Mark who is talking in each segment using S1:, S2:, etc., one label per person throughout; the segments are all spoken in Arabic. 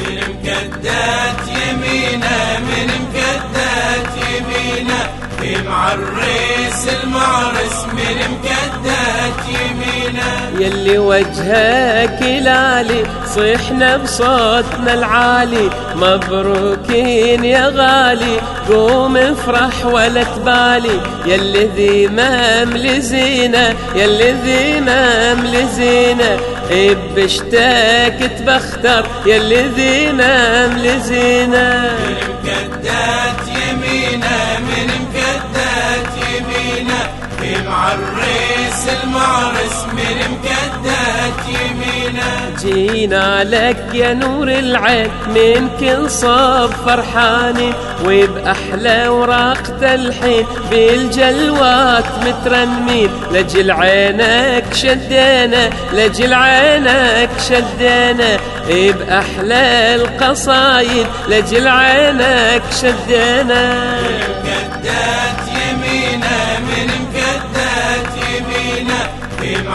S1: من مكدات يمينة من مكدات يمينة. في معرس المعرس من مكدات يمينة.
S2: يلي وجهك لالي صيحنا بصوتنا العالي. مبروكين يا غالي قوم افرح ولا تبالي. يلي ذي مام لزينة يلي ذي مام لزينة بشتاك تبختر يلي ذي مام لزينة
S1: من مكدات يمينة من مكدات يمينة. في معرس المعرس من مكدات يمينة.
S2: جينا لك يا نور العين من كل صوب فرحاني وبأحلى وراقة الحين. بالجلوات مترنمين لجل عينك شدينا لجل عينك شدينا. بأحلى القصايد لجل عينك شدينا.
S1: مكدات يمينه من مكدات يمينه في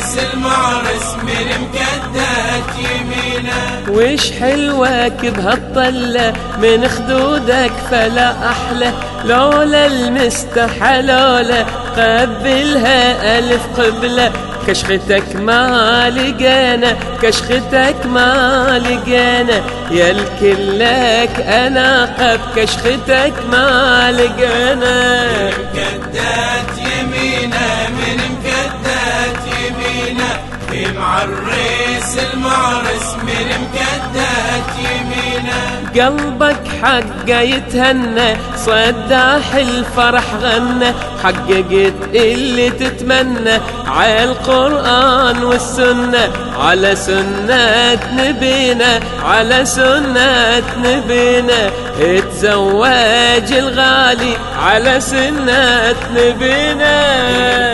S1: معرس المعرس من مكدات يمينه.
S2: وش حلوك بهالطلة من خدودك فلا أحلى. لولا المستحى لولا قبلها ألف قبلة. كشختك ما لقينا كشختك ما لقينا. يا الكلك أنا قب كشختك ما لقينا.
S1: مكدات في معرس المعرس من مكدات يمينه.
S2: قلبك حقه يتهنى صداح الفرح غنى. حققت اللي تتمنى على القرآن والسنة. على سنة نبينا على سنة نبينا. اتزوج الغالي على سنة نبينا.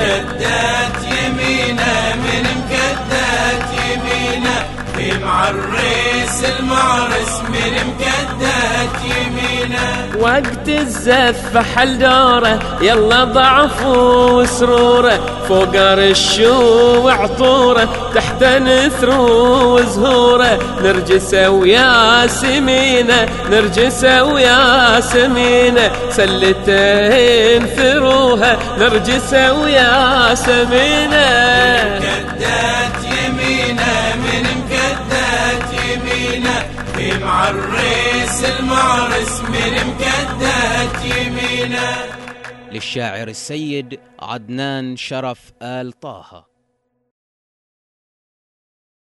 S1: معرس المعرس من مكدات يمينه.
S2: وقت الزفة حل دوره يلا ضعف وسروره فوق رشو وعطوره تحت نثرو وزهوره نرجسه ويا سمينه نرجسه ويا سمينه. سلتين ثروها نرجسه ويا سمينه.
S1: معرس المعرس من مكدات يمينه.
S3: للشاعر السيد عدنان شرف آل طه.